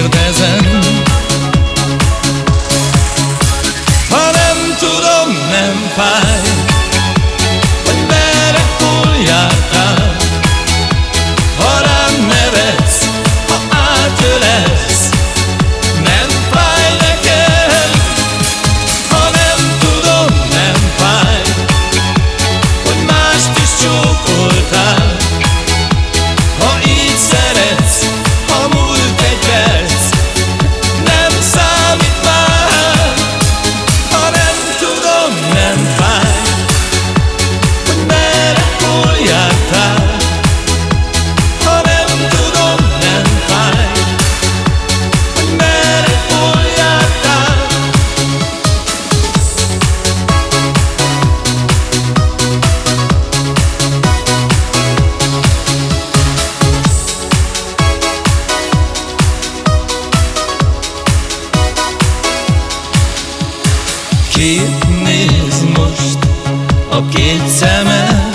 kérdezem. Ha nem tudom, nem fáj Hogy merre, hol jártál Ha rám nevetsz, ha átölelsz Nem fáj nekem. Ha nem tudom, nem fáj Hogy mást is csókoltál néz most a két szeme